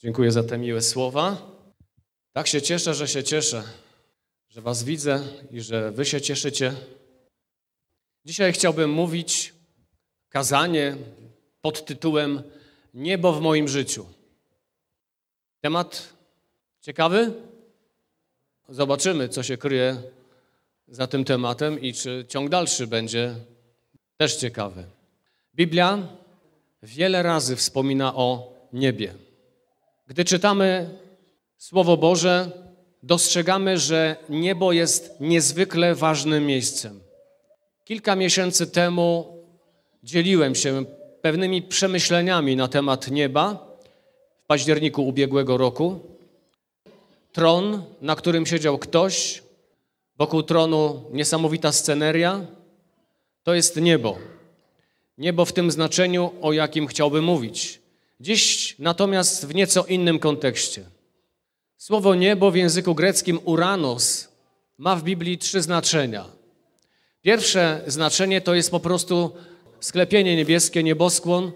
Dziękuję za te miłe słowa. Tak się cieszę, że się cieszę, że Was widzę i że Wy się cieszycie. Dzisiaj chciałbym mówić kazanie pod tytułem Niebo w moim życiu. Temat ciekawy? Zobaczymy, co się kryje za tym tematem i czy ciąg dalszy będzie też ciekawy. Biblia wiele razy wspomina o niebie. Gdy czytamy Słowo Boże, dostrzegamy, że niebo jest niezwykle ważnym miejscem. Kilka miesięcy temu dzieliłem się pewnymi przemyśleniami na temat nieba w październiku ubiegłego roku. Tron, na którym siedział ktoś, wokół tronu niesamowita sceneria, to jest niebo. Niebo w tym znaczeniu, o jakim chciałbym mówić. Dziś natomiast w nieco innym kontekście. Słowo niebo w języku greckim uranos ma w Biblii trzy znaczenia. Pierwsze znaczenie to jest po prostu sklepienie niebieskie, nieboskłon,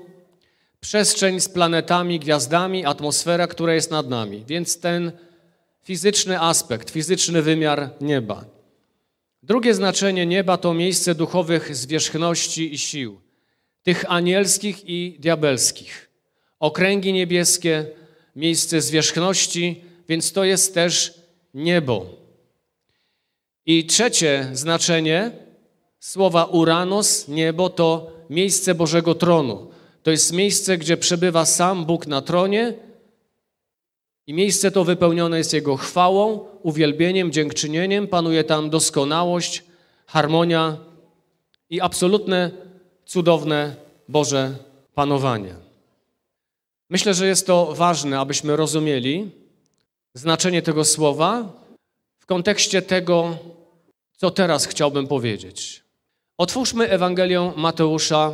przestrzeń z planetami, gwiazdami, atmosfera, która jest nad nami. Więc ten fizyczny aspekt, fizyczny wymiar nieba. Drugie znaczenie nieba to miejsce duchowych zwierzchności i sił, tych anielskich i diabelskich. Okręgi niebieskie, miejsce zwierzchności, więc to jest też niebo. I trzecie znaczenie słowa Uranos, niebo, to miejsce Bożego tronu. To jest miejsce, gdzie przebywa sam Bóg na tronie i miejsce to wypełnione jest Jego chwałą, uwielbieniem, dziękczynieniem. Panuje tam doskonałość, harmonia i absolutne, cudowne Boże panowanie. Myślę, że jest to ważne, abyśmy rozumieli znaczenie tego słowa w kontekście tego, co teraz chciałbym powiedzieć. Otwórzmy Ewangelię Mateusza,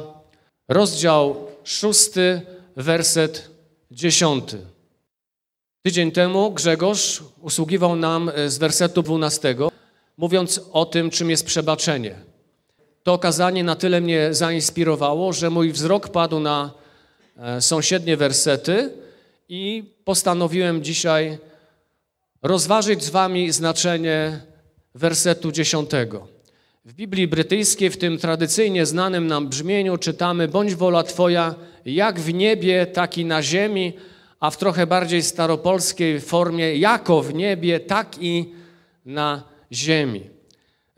rozdział szósty, werset dziesiąty. Tydzień temu Grzegorz usługiwał nam z wersetu 12, mówiąc o tym, czym jest przebaczenie. To okazanie na tyle mnie zainspirowało, że mój wzrok padł na sąsiednie wersety i postanowiłem dzisiaj rozważyć z wami znaczenie wersetu dziesiątego. W Biblii brytyjskiej, w tym tradycyjnie znanym nam brzmieniu, czytamy: Bądź wola Twoja, jak w niebie, tak i na ziemi, a w trochę bardziej staropolskiej formie, jako w niebie, tak i na ziemi.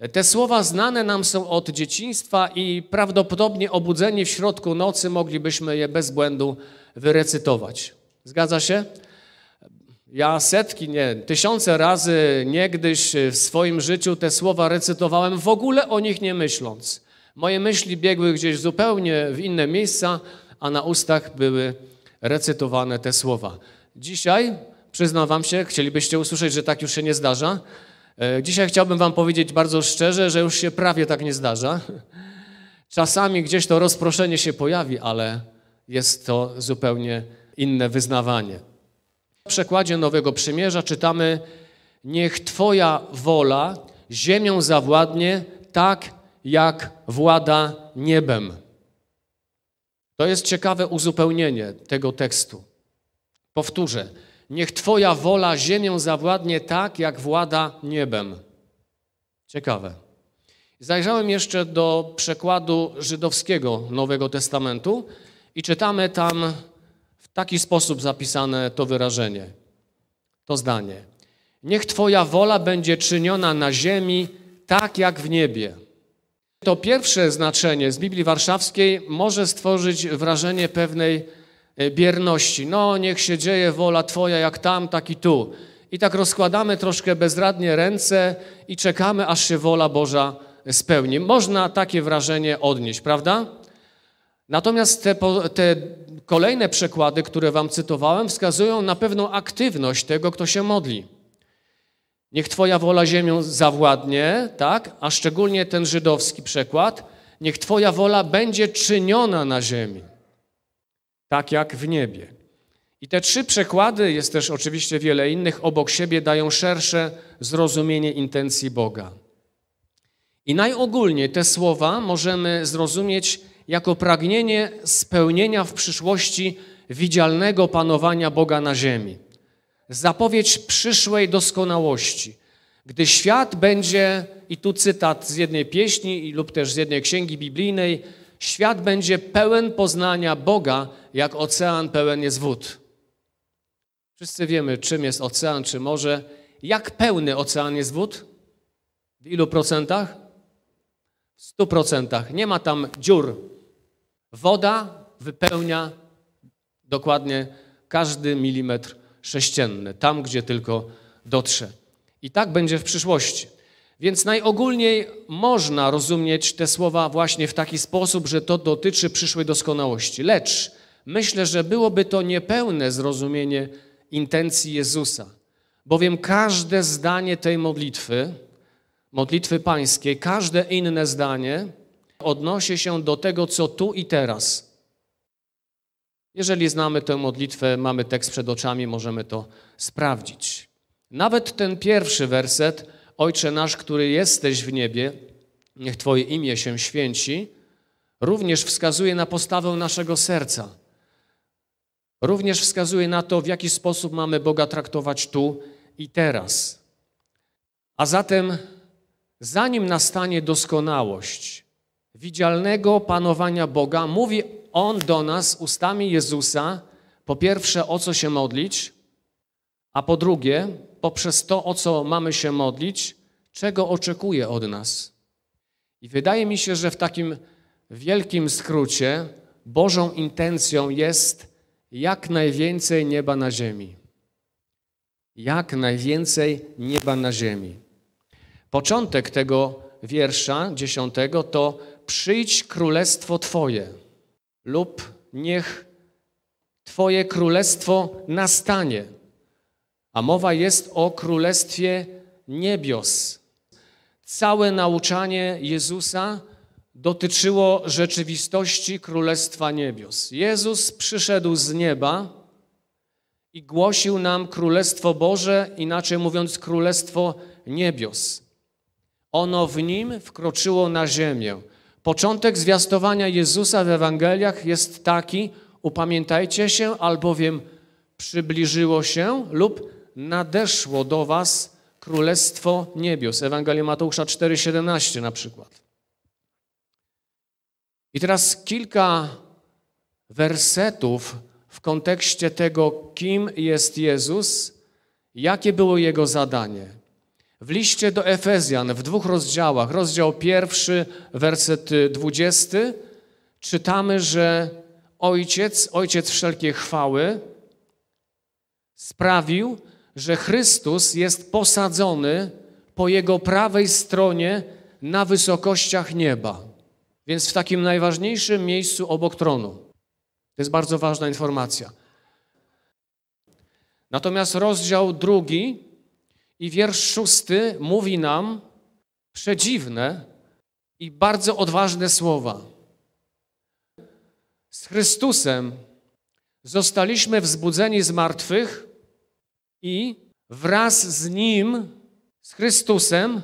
Te słowa znane nam są od dzieciństwa i prawdopodobnie obudzeni w środku nocy moglibyśmy je bez błędu wyrecytować. Zgadza się? Ja setki, nie, tysiące razy niegdyś w swoim życiu te słowa recytowałem, w ogóle o nich nie myśląc. Moje myśli biegły gdzieś zupełnie w inne miejsca, a na ustach były recytowane te słowa. Dzisiaj, przyznam wam się, chcielibyście usłyszeć, że tak już się nie zdarza. Dzisiaj chciałbym wam powiedzieć bardzo szczerze, że już się prawie tak nie zdarza. Czasami gdzieś to rozproszenie się pojawi, ale jest to zupełnie inne wyznawanie. W przekładzie Nowego Przymierza czytamy: Niech Twoja wola ziemią zawładnie, tak jak włada niebem. To jest ciekawe uzupełnienie tego tekstu. Powtórzę. Niech Twoja wola ziemią zawładnie tak, jak włada niebem. Ciekawe. Zajrzałem jeszcze do przekładu żydowskiego Nowego Testamentu i czytamy tam w taki sposób zapisane to wyrażenie, to zdanie. Niech Twoja wola będzie czyniona na ziemi tak jak w niebie. To pierwsze znaczenie z Biblii Warszawskiej może stworzyć wrażenie pewnej bierności. No, niech się dzieje wola Twoja jak tam, tak i tu. I tak rozkładamy troszkę bezradnie ręce i czekamy, aż się wola Boża spełni. Można takie wrażenie odnieść, prawda? Natomiast te, te kolejne przekłady, które Wam cytowałem, wskazują na pewną aktywność tego, kto się modli. Niech Twoja wola ziemią zawładnie, tak? A szczególnie ten żydowski przekład, niech Twoja wola będzie czyniona na ziemi tak jak w niebie. I te trzy przekłady, jest też oczywiście wiele innych, obok siebie dają szersze zrozumienie intencji Boga. I najogólniej te słowa możemy zrozumieć jako pragnienie spełnienia w przyszłości widzialnego panowania Boga na ziemi. Zapowiedź przyszłej doskonałości. Gdy świat będzie, i tu cytat z jednej pieśni lub też z jednej księgi biblijnej, świat będzie pełen poznania Boga, jak ocean pełen jest wód. Wszyscy wiemy, czym jest ocean czy morze. Jak pełny ocean jest wód? W ilu procentach? W stu procentach. Nie ma tam dziur. Woda wypełnia dokładnie każdy milimetr sześcienny, tam gdzie tylko dotrze. I tak będzie w przyszłości. Więc najogólniej można rozumieć te słowa właśnie w taki sposób, że to dotyczy przyszłej doskonałości. Lecz myślę, że byłoby to niepełne zrozumienie intencji Jezusa, bowiem każde zdanie tej modlitwy, modlitwy pańskiej, każde inne zdanie odnosi się do tego, co tu i teraz. Jeżeli znamy tę modlitwę, mamy tekst przed oczami, możemy to sprawdzić. Nawet ten pierwszy werset, Ojcze nasz, który jesteś w niebie, niech Twoje imię się święci, również wskazuje na postawę naszego serca. Również wskazuje na to, w jaki sposób mamy Boga traktować tu i teraz. A zatem, zanim nastanie doskonałość widzialnego panowania Boga, mówi On do nas ustami Jezusa, po pierwsze, o co się modlić, a po drugie, poprzez to, o co mamy się modlić, czego oczekuje od nas. I wydaje mi się, że w takim wielkim skrócie Bożą intencją jest jak najwięcej nieba na ziemi. Jak najwięcej nieba na ziemi. Początek tego wiersza dziesiątego to przyjdź królestwo Twoje lub niech Twoje królestwo nastanie. A mowa jest o królestwie niebios. Całe nauczanie Jezusa dotyczyło rzeczywistości Królestwa Niebios. Jezus przyszedł z nieba i głosił nam Królestwo Boże, inaczej mówiąc Królestwo Niebios. Ono w nim wkroczyło na ziemię. Początek zwiastowania Jezusa w Ewangeliach jest taki, upamiętajcie się, albowiem przybliżyło się lub nadeszło do was Królestwo Niebios. Ewangelia Mateusza 4,17 na przykład. I teraz kilka wersetów w kontekście tego, kim jest Jezus, jakie było Jego zadanie. W liście do Efezjan w dwóch rozdziałach, rozdział pierwszy, werset dwudziesty, czytamy, że Ojciec, Ojciec wszelkiej chwały, sprawił, że Chrystus jest posadzony po Jego prawej stronie na wysokościach nieba. Więc w takim najważniejszym miejscu obok tronu. To jest bardzo ważna informacja. Natomiast rozdział drugi i wiersz szósty mówi nam przedziwne i bardzo odważne słowa. Z Chrystusem zostaliśmy wzbudzeni z martwych i wraz z Nim, z Chrystusem,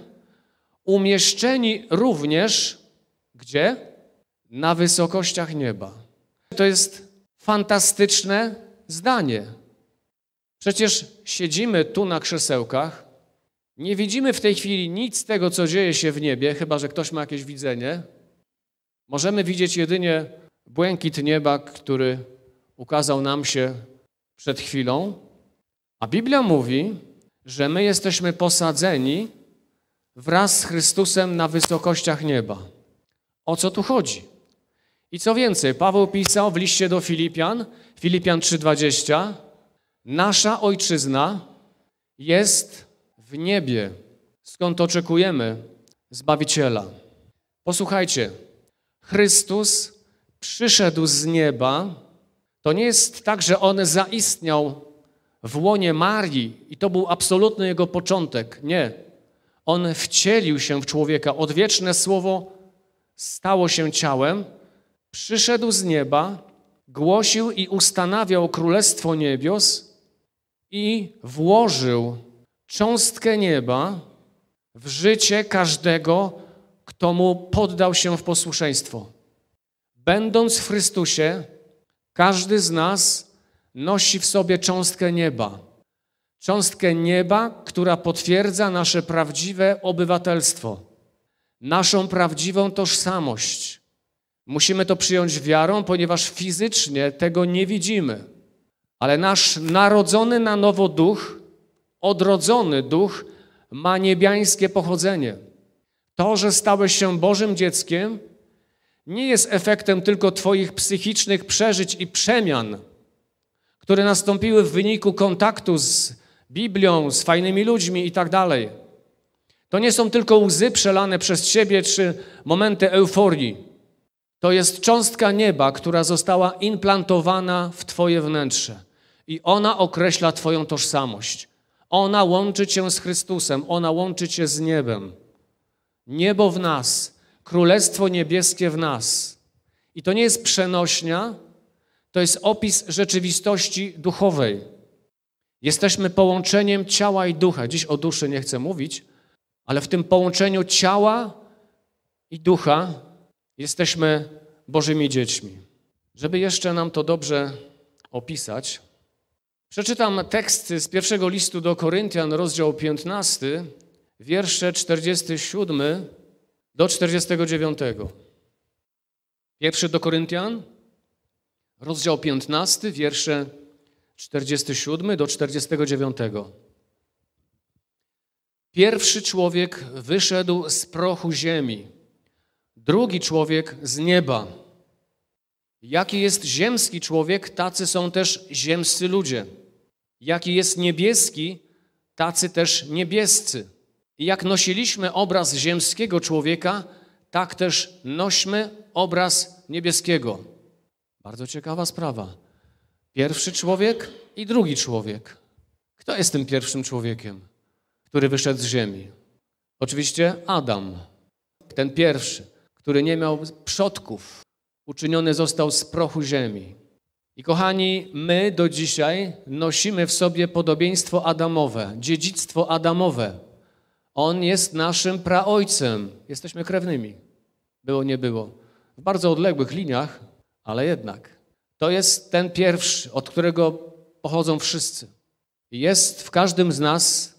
umieszczeni również gdzie? Na wysokościach nieba. To jest fantastyczne zdanie. Przecież siedzimy tu na krzesełkach, nie widzimy w tej chwili nic z tego, co dzieje się w niebie, chyba że ktoś ma jakieś widzenie. Możemy widzieć jedynie błękit nieba, który ukazał nam się przed chwilą. A Biblia mówi, że my jesteśmy posadzeni wraz z Chrystusem na wysokościach nieba. O co tu chodzi? I co więcej, Paweł pisał w liście do Filipian, Filipian 3:20, nasza ojczyzna jest w niebie, skąd oczekujemy Zbawiciela. Posłuchajcie, Chrystus przyszedł z nieba, to nie jest tak, że On zaistniał w łonie Marii i to był absolutny Jego początek. Nie. On wcielił się w człowieka. Odwieczne słowo stało się ciałem, przyszedł z nieba, głosił i ustanawiał Królestwo Niebios i włożył cząstkę nieba w życie każdego, kto mu poddał się w posłuszeństwo. Będąc w Chrystusie, każdy z nas nosi w sobie cząstkę nieba. Cząstkę nieba, która potwierdza nasze prawdziwe obywatelstwo, naszą prawdziwą tożsamość. Musimy to przyjąć wiarą, ponieważ fizycznie tego nie widzimy. Ale nasz narodzony na nowo duch, odrodzony duch, ma niebiańskie pochodzenie. To, że stałeś się Bożym dzieckiem, nie jest efektem tylko Twoich psychicznych przeżyć i przemian, które nastąpiły w wyniku kontaktu z Biblią, z fajnymi ludźmi i tak dalej. To nie są tylko łzy przelane przez Ciebie czy momenty euforii. To jest cząstka nieba, która została implantowana w Twoje wnętrze i ona określa Twoją tożsamość. Ona łączy Cię z Chrystusem, ona łączy Cię z niebem. Niebo w nas, Królestwo Niebieskie w nas. I to nie jest przenośnia, to jest opis rzeczywistości duchowej. Jesteśmy połączeniem ciała i ducha. Dziś o duszy nie chcę mówić, ale w tym połączeniu ciała i ducha jesteśmy Bożymi dziećmi. Żeby jeszcze nam to dobrze opisać, przeczytam teksty z pierwszego listu do Koryntian, rozdział 15, wiersze 47 do 49. Pierwszy do Koryntian, rozdział 15, wiersze 47 do 49. Pierwszy człowiek wyszedł z prochu ziemi, drugi człowiek z nieba. Jaki jest ziemski człowiek, tacy są też ziemscy ludzie. Jaki jest niebieski, tacy też niebiescy. I jak nosiliśmy obraz ziemskiego człowieka, tak też nośmy obraz niebieskiego. Bardzo ciekawa sprawa. Pierwszy człowiek i drugi człowiek. Kto jest tym pierwszym człowiekiem, który wyszedł z ziemi? Oczywiście Adam, ten pierwszy, który nie miał przodków. Uczyniony został z prochu ziemi. I kochani, my do dzisiaj nosimy w sobie podobieństwo Adamowe, dziedzictwo Adamowe. On jest naszym praojcem. Jesteśmy krewnymi. Było, nie było. W bardzo odległych liniach, ale jednak. To jest ten pierwszy, od którego pochodzą wszyscy. Jest w każdym z nas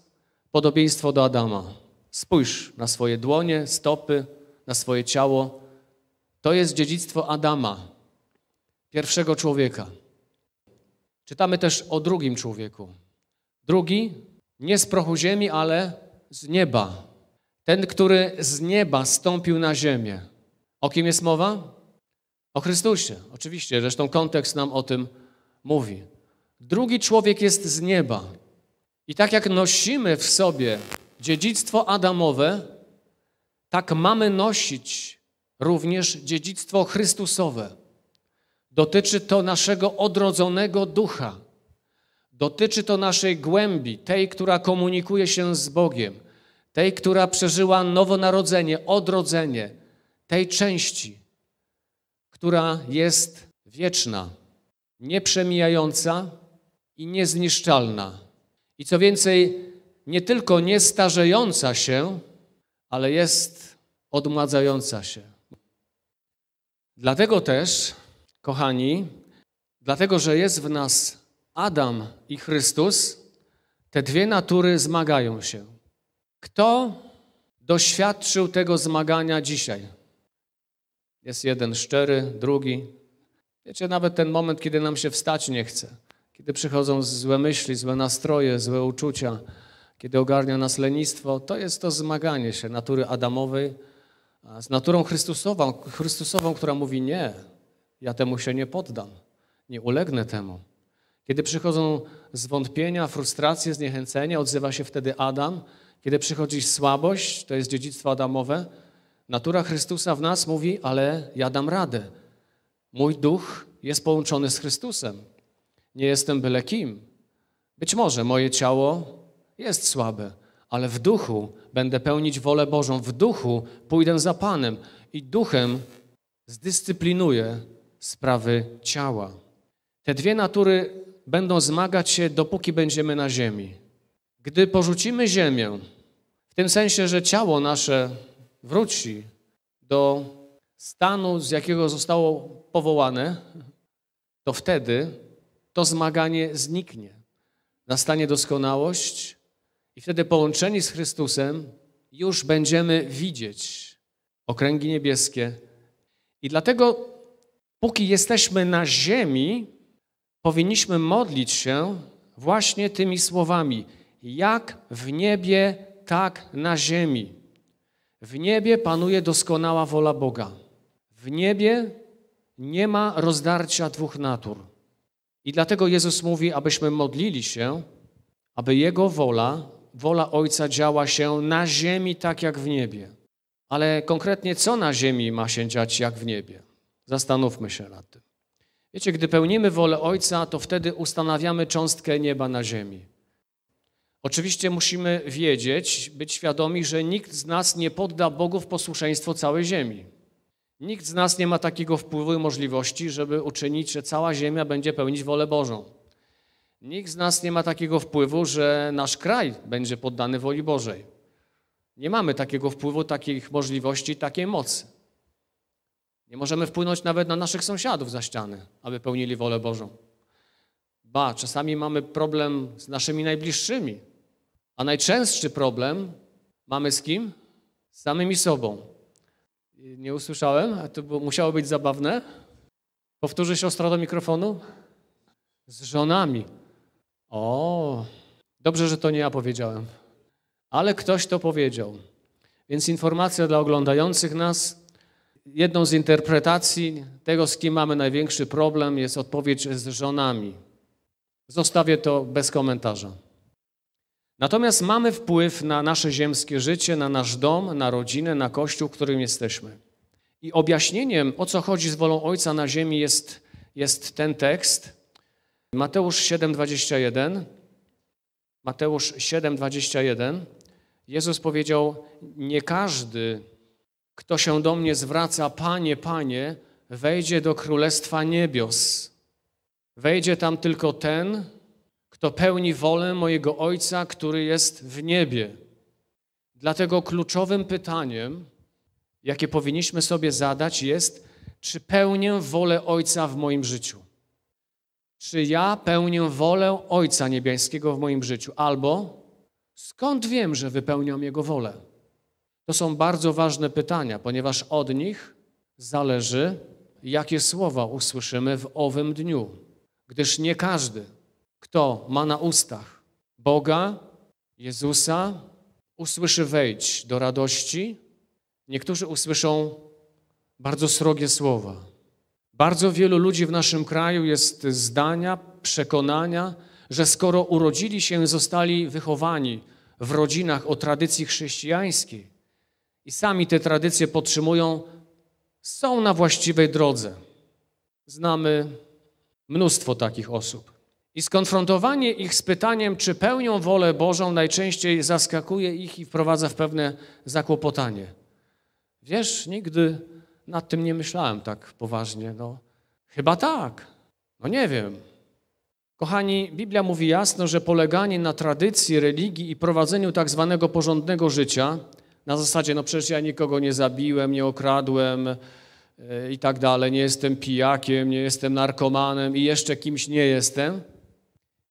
podobieństwo do Adama. Spójrz na swoje dłonie, stopy, na swoje ciało. To jest dziedzictwo Adama, pierwszego człowieka. Czytamy też o drugim człowieku. Drugi, nie z prochu ziemi, ale z nieba. Ten, który z nieba stąpił na ziemię. O kim jest mowa? O Chrystusie. Oczywiście, zresztą kontekst nam o tym mówi. Drugi człowiek jest z nieba. I tak jak nosimy w sobie dziedzictwo Adamowe, tak mamy nosić również dziedzictwo Chrystusowe. Dotyczy to naszego odrodzonego ducha. Dotyczy to naszej głębi, tej, która komunikuje się z Bogiem, tej, która przeżyła nowonarodzenie, odrodzenie, tej części, która jest wieczna, nieprzemijająca i niezniszczalna. I co więcej, nie tylko nie starzejąca się, ale jest odmładzająca się. Dlatego też, kochani, dlatego, że jest w nas Adam i Chrystus, te dwie natury zmagają się. Kto doświadczył tego zmagania dzisiaj? Jest jeden szczery, drugi. Wiecie, nawet ten moment, kiedy nam się wstać nie chce, kiedy przychodzą złe myśli, złe nastroje, złe uczucia, kiedy ogarnia nas lenistwo, to jest to zmaganie się natury Adamowej z naturą Chrystusową, Chrystusową, która mówi nie, ja temu się nie poddam, nie ulegnę temu. Kiedy przychodzą zwątpienia, frustracje, zniechęcenie, odzywa się wtedy Adam. Kiedy przychodzi słabość, to jest dziedzictwo Adamowe, natura Chrystusa w nas mówi, ale ja dam radę. Mój duch jest połączony z Chrystusem. Nie jestem byle kim. Być może moje ciało jest słabe, ale w duchu będę pełnić wolę Bożą. W duchu pójdę za Panem i duchem zdyscyplinuję sprawy ciała. Te dwie natury będą zmagać się, dopóki będziemy na ziemi. Gdy porzucimy ziemię, w tym sensie, że ciało nasze wróci do stanu, z jakiego zostało powołane, to wtedy to zmaganie zniknie. Nastanie doskonałość i wtedy połączeni z Chrystusem już będziemy widzieć okręgi niebieskie. I dlatego, póki jesteśmy na ziemi, powinniśmy modlić się właśnie tymi słowami: jak w niebie, tak na ziemi. W niebie panuje doskonała wola Boga. W niebie nie ma rozdarcia dwóch natur. I dlatego Jezus mówi, abyśmy modlili się, aby Jego wola, wola Ojca działa się na ziemi tak jak w niebie. Ale konkretnie co na ziemi ma się dziać jak w niebie? Zastanówmy się nad tym. Wiecie, gdy pełnimy wolę Ojca, to wtedy ustanawiamy cząstkę nieba na ziemi. Oczywiście musimy wiedzieć, być świadomi, że nikt z nas nie podda Bogu w posłuszeństwo całej ziemi. Nikt z nas nie ma takiego wpływu i możliwości, żeby uczynić, że cała ziemia będzie pełnić wolę Bożą. Nikt z nas nie ma takiego wpływu, że nasz kraj będzie poddany woli Bożej. Nie mamy takiego wpływu, takich możliwości, takiej mocy. Nie możemy wpłynąć nawet na naszych sąsiadów za ściany, aby pełnili wolę Bożą. Ba, czasami mamy problem z naszymi najbliższymi, a najczęstszy problem mamy z kim? Z samymi sobą. Nie usłyszałem, a to musiało być zabawne. Powtórzy siostra do mikrofonu? Z żonami. O, dobrze, że to nie ja powiedziałem, ale ktoś to powiedział. Więc informacja dla oglądających nas. Jedną z interpretacji tego, z kim mamy największy problem, jest odpowiedź z żonami. Zostawię to bez komentarza. Natomiast mamy wpływ na nasze ziemskie życie, na nasz dom, na rodzinę, na kościół, w którym jesteśmy. I objaśnieniem, o co chodzi z wolą Ojca na ziemi, jest, jest ten tekst. Mateusz 7,21. Mateusz 7,21. Jezus powiedział: Nie każdy, kto się do mnie zwraca, Panie, Panie, wejdzie do królestwa niebios. Wejdzie tam tylko ten, kto pełni wolę mojego Ojca, który jest w niebie. Dlatego kluczowym pytaniem, jakie powinniśmy sobie zadać, jest, czy pełnię wolę Ojca w moim życiu? Czy ja pełnię wolę Ojca Niebiańskiego w moim życiu? Albo skąd wiem, że wypełniam Jego wolę? To są bardzo ważne pytania, ponieważ od nich zależy, jakie słowa usłyszymy w owym dniu. Gdyż nie każdy, kto ma na ustach Boga, Jezusa, usłyszy wejdź do radości. Niektórzy usłyszą bardzo srogie słowa. Bardzo wielu ludzi w naszym kraju jest zdania, przekonania, że skoro urodzili się, zostali wychowani w rodzinach o tradycji chrześcijańskiej i sami te tradycje podtrzymują, są na właściwej drodze. Znamy mnóstwo takich osób. I skonfrontowanie ich z pytaniem, czy pełnią wolę Bożą, najczęściej zaskakuje ich i wprowadza w pewne zakłopotanie. Wiesz, nigdy nad tym nie myślałem tak poważnie. No, chyba tak. No nie wiem. Kochani, Biblia mówi jasno, że poleganie na tradycji, religii i prowadzeniu tak zwanego porządnego życia, na zasadzie, no przecież ja nikogo nie zabiłem, nie okradłem, i tak dalej, nie jestem pijakiem, nie jestem narkomanem i jeszcze kimś nie jestem,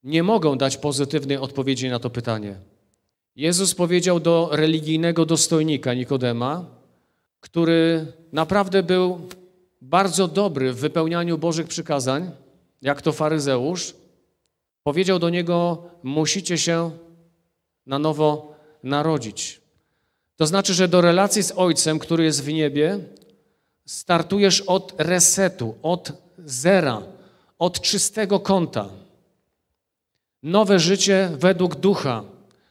nie mogą dać pozytywnej odpowiedzi na to pytanie. Jezus powiedział do religijnego dostojnika Nikodema, który naprawdę był bardzo dobry w wypełnianiu Bożych przykazań, jak to faryzeusz, powiedział do niego: Musicie się na nowo narodzić. To znaczy, że do relacji z Ojcem, który jest w niebie, startujesz od resetu, od zera, od czystego kąta. Nowe życie według ducha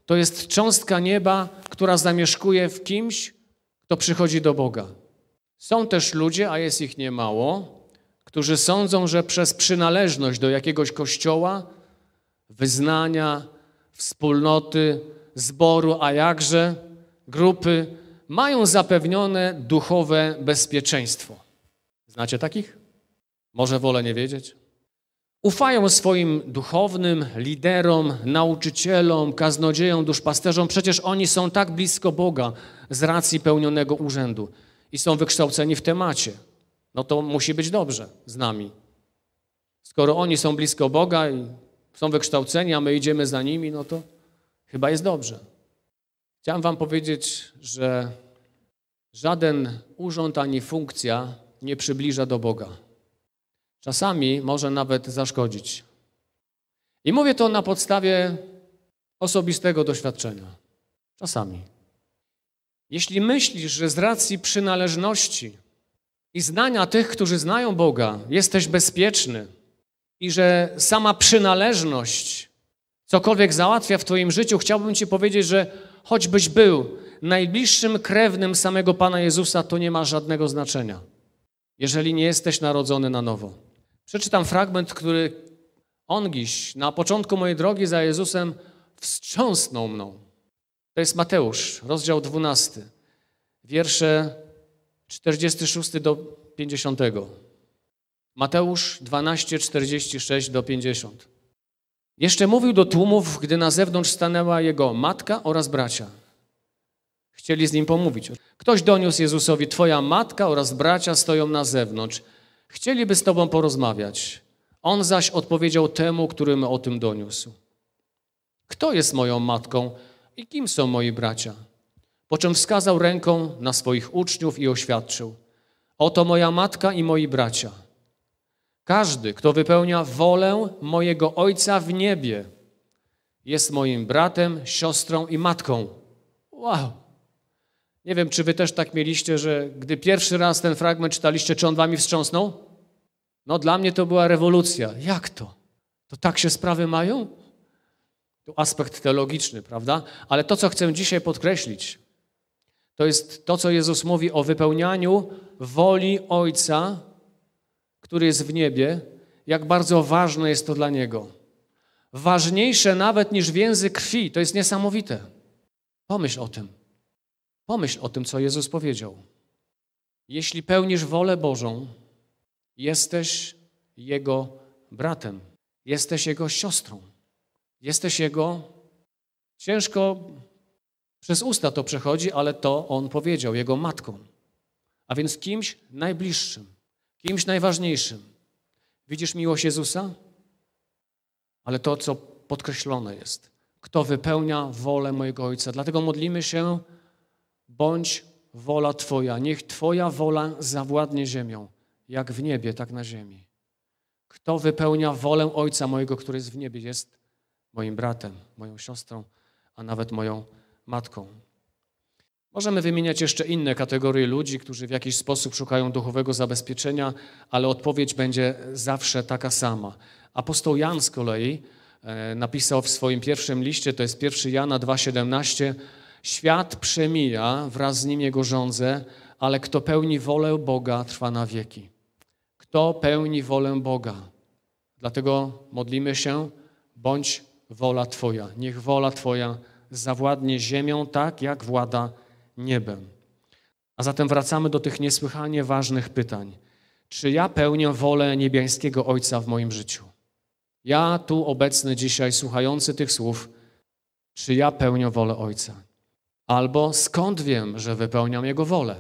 to jest cząstka nieba, która zamieszkuje w kimś, kto przychodzi do Boga. Są też ludzie, a jest ich niemało, którzy sądzą, że przez przynależność do jakiegoś kościoła, wyznania, wspólnoty, zboru, a jakże grupy, mają zapewnione duchowe bezpieczeństwo. Znacie takich? Może wolę nie wiedzieć? Ufają swoim duchownym liderom, nauczycielom, kaznodziejom, duszpasterzom. Przecież oni są tak blisko Boga z racji pełnionego urzędu i są wykształceni w temacie. No to musi być dobrze z nami. Skoro oni są blisko Boga i są wykształceni, a my idziemy za nimi, no to chyba jest dobrze. Chciałem Wam powiedzieć, że żaden urząd ani funkcja nie przybliża do Boga. Czasami może nawet zaszkodzić. I mówię to na podstawie osobistego doświadczenia. Czasami. Jeśli myślisz, że z racji przynależności i znania tych, którzy znają Boga, jesteś bezpieczny i że sama przynależność cokolwiek załatwia w Twoim życiu, chciałbym Ci powiedzieć, że choćbyś był najbliższym krewnym samego Pana Jezusa, to nie ma żadnego znaczenia, jeżeli nie jesteś narodzony na nowo. Przeczytam fragment, który ongiś na początku mojej drogi za Jezusem wstrząsnął mną. To jest Mateusz, rozdział 12, wiersze 46 do 50. Mateusz 12, 46 do 50. Jeszcze mówił do tłumów, gdy na zewnątrz stanęła jego matka oraz bracia. Chcieli z nim pomówić. Ktoś doniósł Jezusowi, Twoja matka oraz bracia stoją na zewnątrz. Chcieliby z Tobą porozmawiać. On zaś odpowiedział temu, którym o tym doniósł. Kto jest moją matką i kim są moi bracia? Po czym wskazał ręką na swoich uczniów i oświadczył: Oto moja matka i moi bracia. Każdy, kto wypełnia wolę mojego Ojca w niebie, jest moim bratem, siostrą i matką. Wow! Nie wiem, czy wy też tak mieliście, że gdy pierwszy raz ten fragment czytaliście, czy on wami wstrząsnął? No dla mnie to była rewolucja. Jak to? To tak się sprawy mają? To aspekt teologiczny, prawda? Ale to, co chcę dzisiaj podkreślić, to jest to, co Jezus mówi o wypełnianiu woli Ojca, który jest w niebie, jak bardzo ważne jest to dla Niego. Ważniejsze nawet niż więzy krwi. To jest niesamowite. Pomyśl o tym. Pomyśl o tym, co Jezus powiedział. Jeśli pełnisz wolę Bożą, jesteś Jego bratem, jesteś Jego siostrą, jesteś Jego. Ciężko przez usta to przechodzi, ale to On powiedział, Jego matką. A więc kimś najbliższym, kimś najważniejszym. Widzisz miłość Jezusa? Ale to, co podkreślone jest, kto wypełnia wolę mojego Ojca. Dlatego modlimy się, bądź wola Twoja. Niech Twoja wola zawładnie ziemią, jak w niebie, tak na ziemi. Kto wypełnia wolę Ojca mojego, który jest w niebie, jest moim bratem, moją siostrą, a nawet moją matką. Możemy wymieniać jeszcze inne kategorie ludzi, którzy w jakiś sposób szukają duchowego zabezpieczenia, ale odpowiedź będzie zawsze taka sama. Apostoł Jan z kolei e, napisał w swoim pierwszym liście, to jest 1 Jana 2,17, Świat przemija, wraz z nim jego rządzę, ale kto pełni wolę Boga, trwa na wieki. Kto pełni wolę Boga? Dlatego modlimy się, bądź wola Twoja. Niech wola Twoja zawładnie ziemią tak, jak włada niebem. A zatem wracamy do tych niesłychanie ważnych pytań. Czy ja pełnię wolę niebiańskiego Ojca w moim życiu? Ja tu obecny dzisiaj, słuchający tych słów, czy ja pełnię wolę Ojca? Albo skąd wiem, że wypełniam Jego wolę?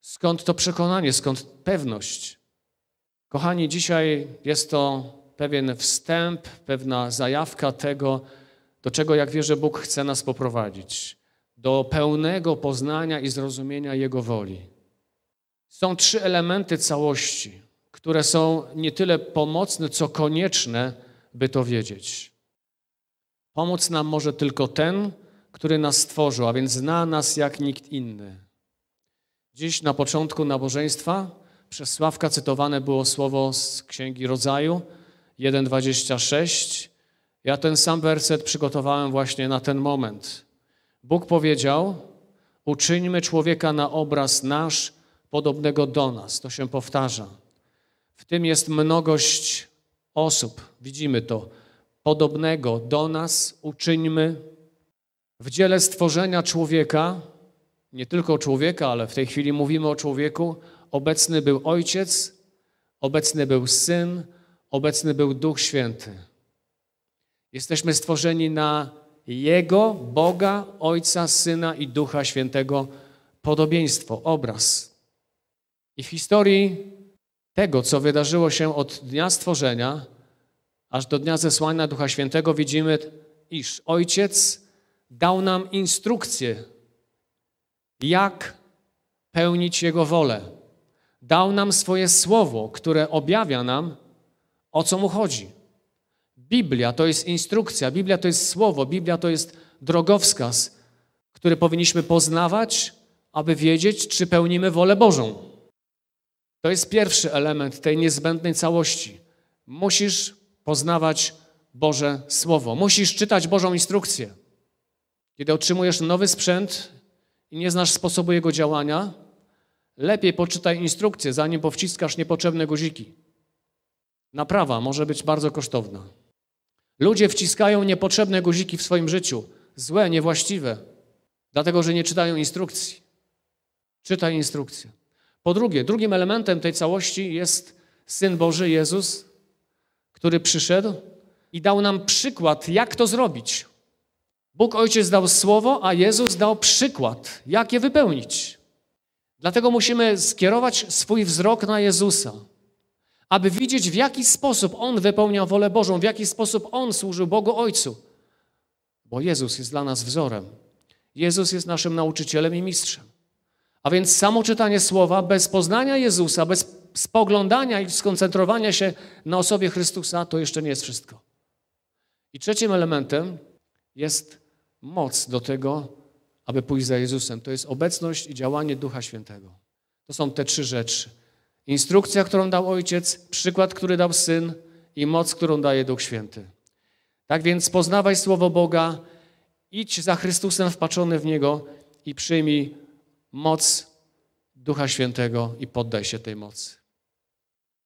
Skąd to przekonanie, skąd pewność? Kochani, dzisiaj jest to pewien wstęp, pewna zajawka tego, do czego, jak wierzę, Bóg chce nas poprowadzić. Do pełnego poznania i zrozumienia Jego woli. Są trzy elementy całości, które są nie tyle pomocne, co konieczne, by to wiedzieć. Pomóc nam może tylko ten, który nas stworzył, a więc zna nas jak nikt inny. Dziś na początku nabożeństwa przez Sławka cytowane było słowo z Księgi Rodzaju 1,26. Ja ten sam werset przygotowałem właśnie na ten moment. Bóg powiedział, uczyńmy człowieka na obraz nasz, podobnego do nas. To się powtarza. W tym jest mnogość osób, widzimy to. Podobnego do nas uczyńmy w dziele stworzenia człowieka, nie tylko człowieka, ale w tej chwili mówimy o człowieku, obecny był Ojciec, obecny był Syn, obecny był Duch Święty. Jesteśmy stworzeni na Jego, Boga, Ojca, Syna i Ducha Świętego podobieństwo, obraz. I w historii tego, co wydarzyło się od dnia stworzenia, aż do dnia zesłania Ducha Świętego widzimy, iż Ojciec dał nam instrukcję, jak pełnić Jego wolę. Dał nam swoje słowo, które objawia nam, o co mu chodzi. Biblia to jest instrukcja, Biblia to jest słowo, Biblia to jest drogowskaz, który powinniśmy poznawać, aby wiedzieć, czy pełnimy wolę Bożą. To jest pierwszy element tej niezbędnej całości. Musisz poznawać Boże Słowo, musisz czytać Bożą instrukcję. Kiedy otrzymujesz nowy sprzęt i nie znasz sposobu jego działania, lepiej poczytaj instrukcję, zanim powciskasz niepotrzebne guziki. Naprawa może być bardzo kosztowna. Ludzie wciskają niepotrzebne guziki w swoim życiu, złe, niewłaściwe, dlatego że nie czytają instrukcji. Czytaj instrukcję. Po drugie, drugim elementem tej całości jest Syn Boży Jezus, który przyszedł i dał nam przykład, jak to zrobić. Bóg Ojciec dał słowo, a Jezus dał przykład, jak je wypełnić. Dlatego musimy skierować swój wzrok na Jezusa, aby widzieć, w jaki sposób On wypełniał wolę Bożą, w jaki sposób On służył Bogu Ojcu. Bo Jezus jest dla nas wzorem. Jezus jest naszym nauczycielem i mistrzem. A więc samo czytanie słowa bez poznania Jezusa, bez spoglądania i skoncentrowania się na osobie Chrystusa, to jeszcze nie jest wszystko. I trzecim elementem jest moc do tego, aby pójść za Jezusem. To jest obecność i działanie Ducha Świętego. To są te trzy rzeczy. Instrukcja, którą dał Ojciec, przykład, który dał Syn i moc, którą daje Duch Święty. Tak więc poznawaj Słowo Boga, idź za Chrystusem wpatrzony w Niego i przyjmij moc Ducha Świętego i poddaj się tej mocy.